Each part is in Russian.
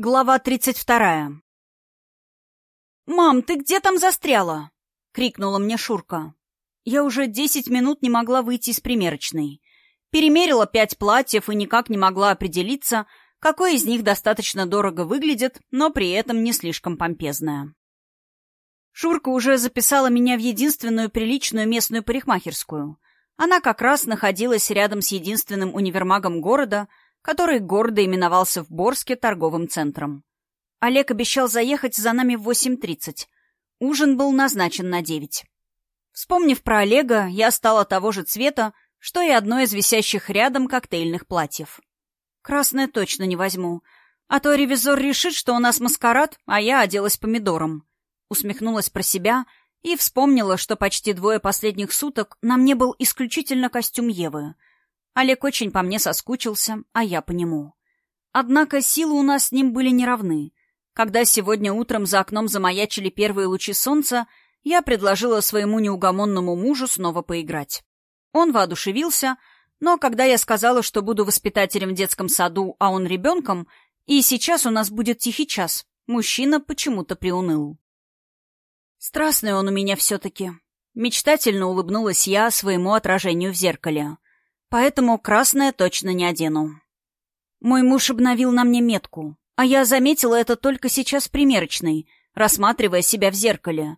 Глава тридцать вторая. «Мам, ты где там застряла?» — крикнула мне Шурка. Я уже десять минут не могла выйти из примерочной. Перемерила пять платьев и никак не могла определиться, какое из них достаточно дорого выглядит, но при этом не слишком помпезное. Шурка уже записала меня в единственную приличную местную парикмахерскую. Она как раз находилась рядом с единственным универмагом города — который гордо именовался в Борске торговым центром. Олег обещал заехать за нами в 8.30. Ужин был назначен на 9. Вспомнив про Олега, я стала того же цвета, что и одно из висящих рядом коктейльных платьев. Красное точно не возьму, а то ревизор решит, что у нас маскарад, а я оделась помидором. Усмехнулась про себя и вспомнила, что почти двое последних суток на мне был исключительно костюм Евы — Олег очень по мне соскучился, а я по нему. Однако силы у нас с ним были неравны. Когда сегодня утром за окном замаячили первые лучи солнца, я предложила своему неугомонному мужу снова поиграть. Он воодушевился, но когда я сказала, что буду воспитателем в детском саду, а он ребенком, и сейчас у нас будет тихий час, мужчина почему-то приуныл. Страстный он у меня все-таки. Мечтательно улыбнулась я своему отражению в зеркале. Поэтому красное точно не одену. Мой муж обновил на мне метку, а я заметила это только сейчас в примерочной, рассматривая себя в зеркале.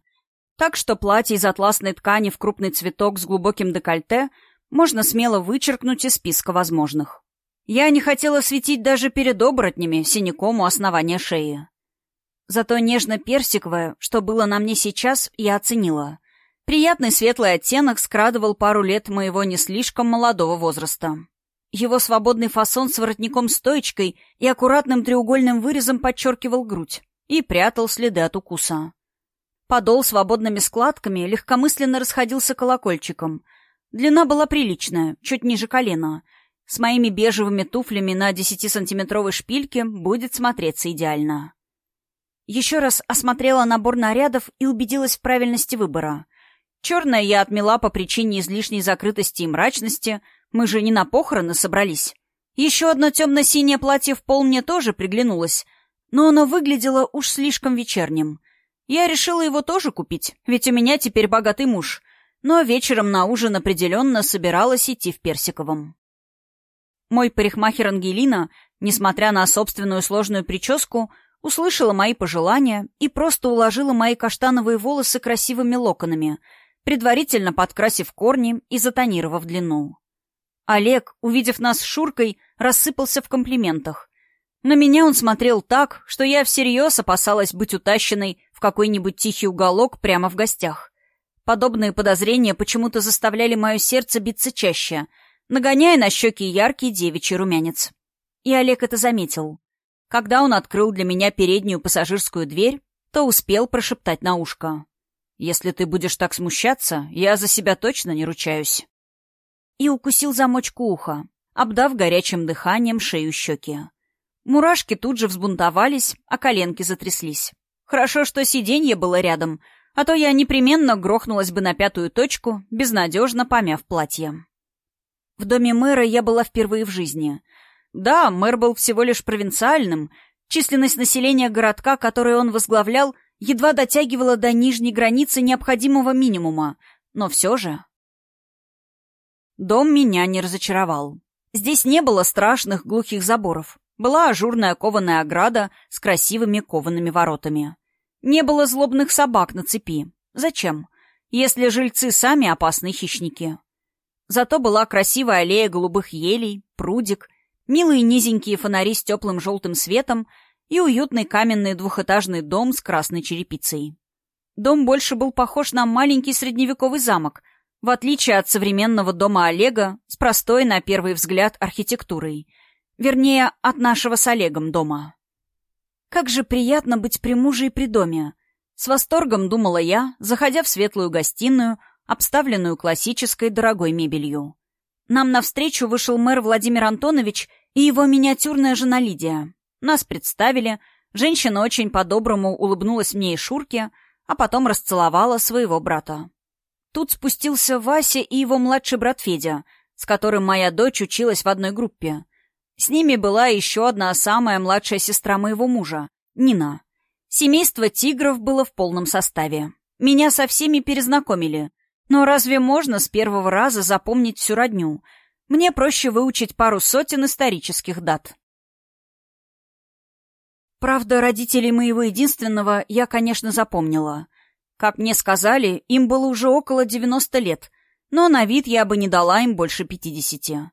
Так что платье из атласной ткани в крупный цветок с глубоким декольте можно смело вычеркнуть из списка возможных. Я не хотела светить даже перед оборотнями синяком у основания шеи. Зато нежно-персиковое, что было на мне сейчас, я оценила. Приятный светлый оттенок скрадывал пару лет моего не слишком молодого возраста. Его свободный фасон с воротником-стоечкой и аккуратным треугольным вырезом подчеркивал грудь и прятал следы от укуса. Подол свободными складками легкомысленно расходился колокольчиком. Длина была приличная, чуть ниже колена. С моими бежевыми туфлями на 10-сантиметровой шпильке будет смотреться идеально. Еще раз осмотрела набор нарядов и убедилась в правильности выбора. Черное я отмела по причине излишней закрытости и мрачности. Мы же не на похороны собрались. Еще одно темно-синее платье в пол мне тоже приглянулось, но оно выглядело уж слишком вечерним. Я решила его тоже купить, ведь у меня теперь богатый муж. Но вечером на ужин определенно собиралась идти в Персиковом. Мой парикмахер Ангелина, несмотря на собственную сложную прическу, услышала мои пожелания и просто уложила мои каштановые волосы красивыми локонами — предварительно подкрасив корни и затонировав длину. Олег, увидев нас с Шуркой, рассыпался в комплиментах. На меня он смотрел так, что я всерьез опасалась быть утащенной в какой-нибудь тихий уголок прямо в гостях. Подобные подозрения почему-то заставляли мое сердце биться чаще, нагоняя на щеки яркий девичий румянец. И Олег это заметил. Когда он открыл для меня переднюю пассажирскую дверь, то успел прошептать на ушко. Если ты будешь так смущаться, я за себя точно не ручаюсь. И укусил замочку уха, обдав горячим дыханием шею щеки. Мурашки тут же взбунтовались, а коленки затряслись. Хорошо, что сиденье было рядом, а то я непременно грохнулась бы на пятую точку, безнадежно помяв платье. В доме мэра я была впервые в жизни. Да, мэр был всего лишь провинциальным, численность населения городка, который он возглавлял, едва дотягивала до нижней границы необходимого минимума, но все же... Дом меня не разочаровал. Здесь не было страшных глухих заборов. Была ажурная кованая ограда с красивыми коваными воротами. Не было злобных собак на цепи. Зачем? Если жильцы сами опасные хищники. Зато была красивая аллея голубых елей, прудик, милые низенькие фонари с теплым желтым светом и уютный каменный двухэтажный дом с красной черепицей. Дом больше был похож на маленький средневековый замок, в отличие от современного дома Олега с простой, на первый взгляд, архитектурой. Вернее, от нашего с Олегом дома. Как же приятно быть при муже и при доме. С восторгом думала я, заходя в светлую гостиную, обставленную классической дорогой мебелью. Нам навстречу вышел мэр Владимир Антонович и его миниатюрная жена Лидия. Нас представили, женщина очень по-доброму улыбнулась мне и Шурке, а потом расцеловала своего брата. Тут спустился Вася и его младший брат Федя, с которым моя дочь училась в одной группе. С ними была еще одна самая младшая сестра моего мужа, Нина. Семейство тигров было в полном составе. Меня со всеми перезнакомили. Но разве можно с первого раза запомнить всю родню? Мне проще выучить пару сотен исторических дат. Правда, родителей моего единственного я, конечно, запомнила. Как мне сказали, им было уже около 90 лет, но на вид я бы не дала им больше 50.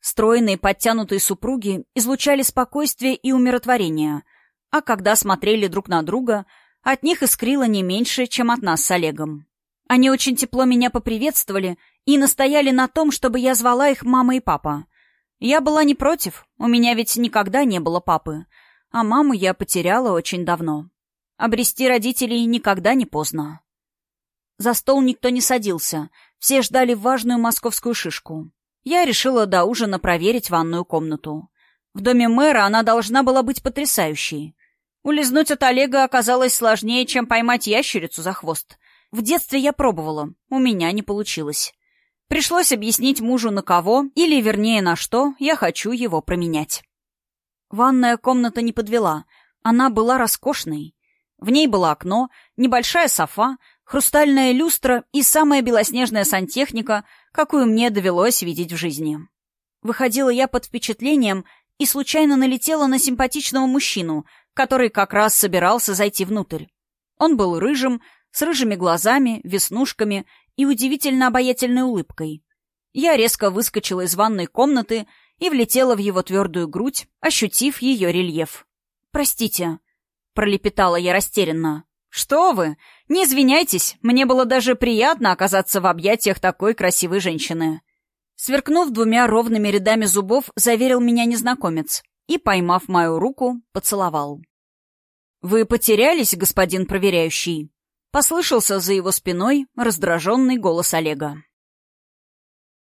Стройные, подтянутые супруги излучали спокойствие и умиротворение, а когда смотрели друг на друга, от них искрило не меньше, чем от нас с Олегом. Они очень тепло меня поприветствовали и настояли на том, чтобы я звала их мама и папа. Я была не против, у меня ведь никогда не было папы, а маму я потеряла очень давно. Обрести родителей никогда не поздно. За стол никто не садился, все ждали важную московскую шишку. Я решила до ужина проверить ванную комнату. В доме мэра она должна была быть потрясающей. Улизнуть от Олега оказалось сложнее, чем поймать ящерицу за хвост. В детстве я пробовала, у меня не получилось. Пришлось объяснить мужу на кого, или вернее на что, я хочу его променять. Ванная комната не подвела, она была роскошной. В ней было окно, небольшая софа, хрустальная люстра и самая белоснежная сантехника, какую мне довелось видеть в жизни. Выходила я под впечатлением и случайно налетела на симпатичного мужчину, который как раз собирался зайти внутрь. Он был рыжим, с рыжими глазами, веснушками и удивительно обаятельной улыбкой. Я резко выскочила из ванной комнаты и влетела в его твердую грудь, ощутив ее рельеф. «Простите», — пролепетала я растерянно. «Что вы? Не извиняйтесь, мне было даже приятно оказаться в объятиях такой красивой женщины». Сверкнув двумя ровными рядами зубов, заверил меня незнакомец и, поймав мою руку, поцеловал. «Вы потерялись, господин проверяющий?» Послышался за его спиной раздраженный голос Олега.